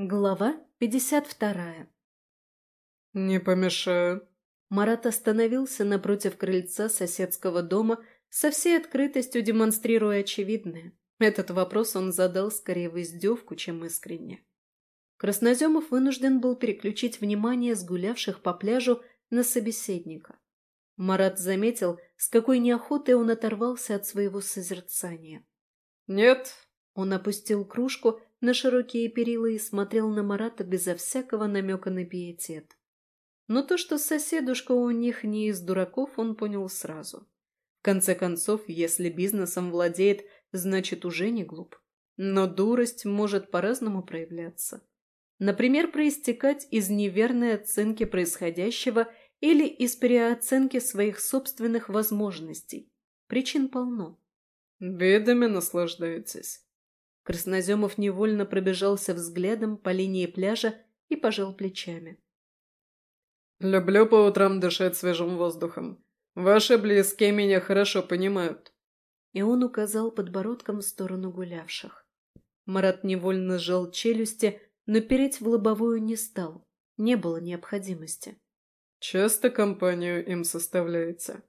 Глава 52 «Не помешаю». Марат остановился напротив крыльца соседского дома, со всей открытостью демонстрируя очевидное. Этот вопрос он задал скорее в издевку, чем искренне. Красноземов вынужден был переключить внимание сгулявших по пляжу на собеседника. Марат заметил, с какой неохотой он оторвался от своего созерцания. «Нет». Он опустил кружку на широкие перила и смотрел на Марата безо всякого намека на пиетет. Но то, что соседушка у них не из дураков, он понял сразу. В конце концов, если бизнесом владеет, значит уже не глуп. Но дурость может по-разному проявляться. Например, проистекать из неверной оценки происходящего или из переоценки своих собственных возможностей. Причин полно. «Видами наслаждаетесь?» Красноземов невольно пробежался взглядом по линии пляжа и пожал плечами. «Люблю по утрам дышать свежим воздухом. Ваши близкие меня хорошо понимают». И он указал подбородком в сторону гулявших. Марат невольно сжал челюсти, но переть в лобовую не стал. Не было необходимости. «Часто компанию им составляете?»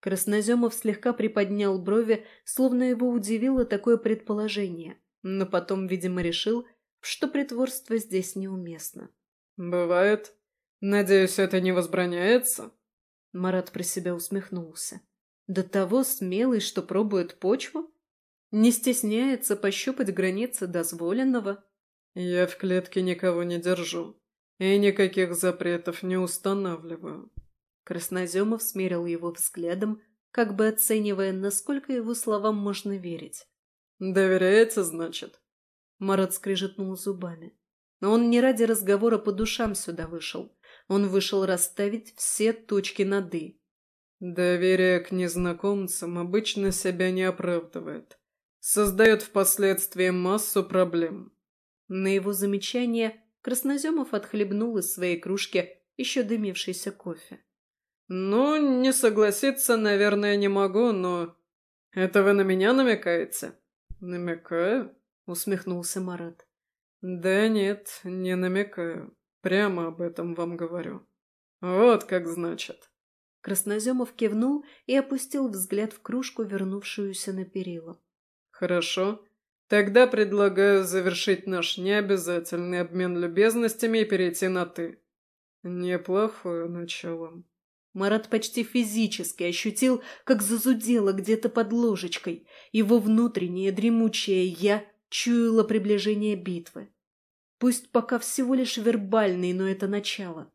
Красноземов слегка приподнял брови, словно его удивило такое предположение, но потом, видимо, решил, что притворство здесь неуместно. «Бывает», «Надеюсь, это не возбраняется?» Марат про себя усмехнулся. «До того смелый, что пробует почву? Не стесняется пощупать границы дозволенного?» «Я в клетке никого не держу и никаких запретов не устанавливаю». Красноземов смерил его взглядом, как бы оценивая, насколько его словам можно верить. «Доверяете, значит?» Марат скрежетнул зубами. Но он не ради разговора по душам сюда вышел. Он вышел расставить все точки над «и». Доверие к незнакомцам обычно себя не оправдывает. Создает впоследствии массу проблем. На его замечание Красноземов отхлебнул из своей кружки еще дымившийся кофе. «Ну, не согласиться, наверное, не могу, но... Это вы на меня намекаете?» «Намекаю?» — усмехнулся Марат. «Да нет, не намекаю. Прямо об этом вам говорю. Вот как значит. Красноземов кивнул и опустил взгляд в кружку, вернувшуюся на перила. Хорошо. Тогда предлагаю завершить наш необязательный обмен любезностями и перейти на «ты». Неплохое начало. Марат почти физически ощутил, как зазудело где-то под ложечкой. Его внутреннее дремучее «я» чуяло приближение битвы. Пусть пока всего лишь вербальный, но это начало.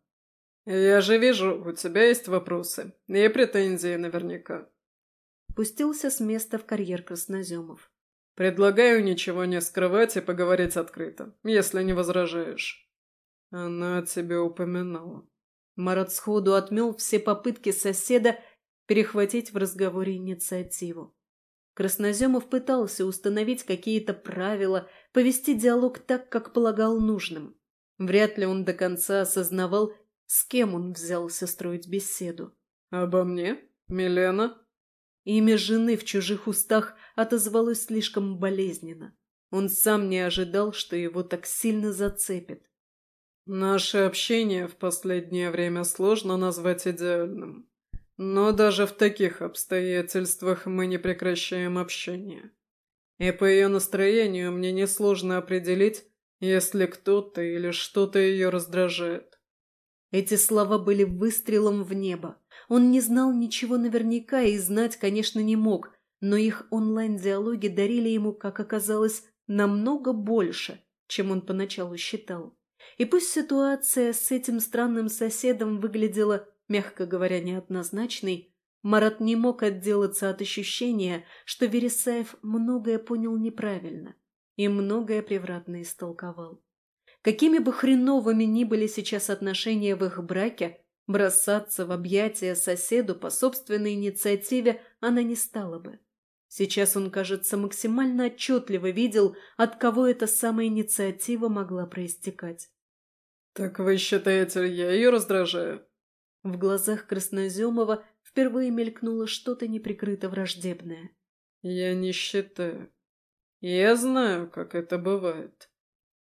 «Я же вижу, у тебя есть вопросы. И претензии наверняка». Пустился с места в карьер Красноземов. «Предлагаю ничего не скрывать и поговорить открыто, если не возражаешь». Она тебе упоминала. Марат сходу отмел все попытки соседа перехватить в разговоре инициативу. Красноземов пытался установить какие-то правила, повести диалог так, как полагал нужным. Вряд ли он до конца осознавал, с кем он взялся строить беседу. «Обо мне? Милена?» Имя жены в чужих устах отозвалось слишком болезненно. Он сам не ожидал, что его так сильно зацепит. «Наше общение в последнее время сложно назвать идеальным. Но даже в таких обстоятельствах мы не прекращаем общение. И по ее настроению мне несложно определить, если кто-то или что-то ее раздражает. Эти слова были выстрелом в небо. Он не знал ничего наверняка и знать, конечно, не мог, но их онлайн-диалоги дарили ему, как оказалось, намного больше, чем он поначалу считал. И пусть ситуация с этим странным соседом выглядела мягко говоря, неоднозначный, Марат не мог отделаться от ощущения, что Вересаев многое понял неправильно и многое превратно истолковал. Какими бы хреновыми ни были сейчас отношения в их браке, бросаться в объятия соседу по собственной инициативе она не стала бы. Сейчас он, кажется, максимально отчетливо видел, от кого эта самая инициатива могла проистекать. «Так вы считаете, я ее раздражаю?» В глазах Красноземова впервые мелькнуло что-то неприкрыто враждебное. «Я не считаю. Я знаю, как это бывает.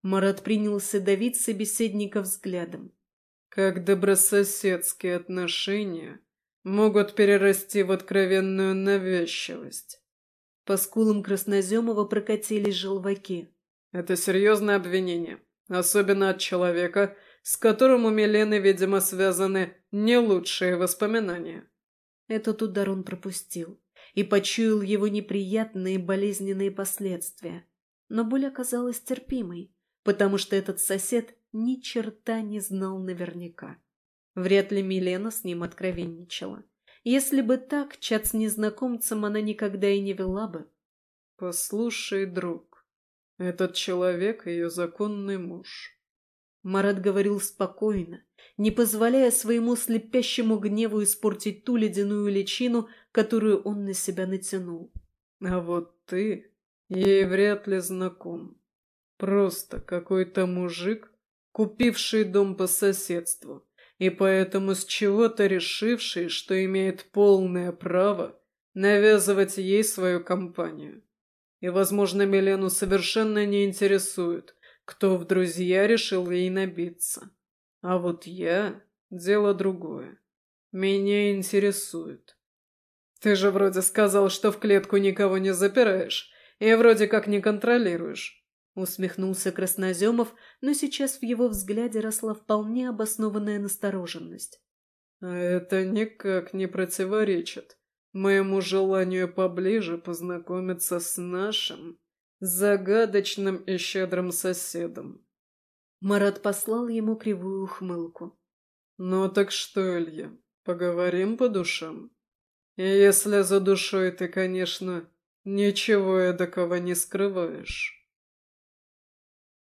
Марат принялся давить собеседника взглядом. Как добрососедские отношения могут перерасти в откровенную навязчивость. По скулам Красноземова прокатились желваки. Это серьезное обвинение, особенно от человека, с которым у Милены, видимо, связаны не лучшие воспоминания. Этот удар он пропустил и почуял его неприятные болезненные последствия. Но боль оказалась терпимой, потому что этот сосед ни черта не знал наверняка. Вряд ли Милена с ним откровенничала. Если бы так, чат с незнакомцем она никогда и не вела бы. «Послушай, друг, этот человек — ее законный муж». Марат говорил спокойно, не позволяя своему слепящему гневу испортить ту ледяную личину, которую он на себя натянул. «А вот ты ей вряд ли знаком. Просто какой-то мужик, купивший дом по соседству, и поэтому с чего-то решивший, что имеет полное право навязывать ей свою компанию. И, возможно, Милену совершенно не интересует, кто в друзья решил ей набиться. А вот я — дело другое. Меня интересует. Ты же вроде сказал, что в клетку никого не запираешь и вроде как не контролируешь. Усмехнулся Красноземов, но сейчас в его взгляде росла вполне обоснованная настороженность. «А это никак не противоречит моему желанию поближе познакомиться с нашим загадочным и щедрым соседом». Марат послал ему кривую ухмылку. «Ну так что, Илья, поговорим по душам? И если за душой ты, конечно, ничего эдакого не скрываешь».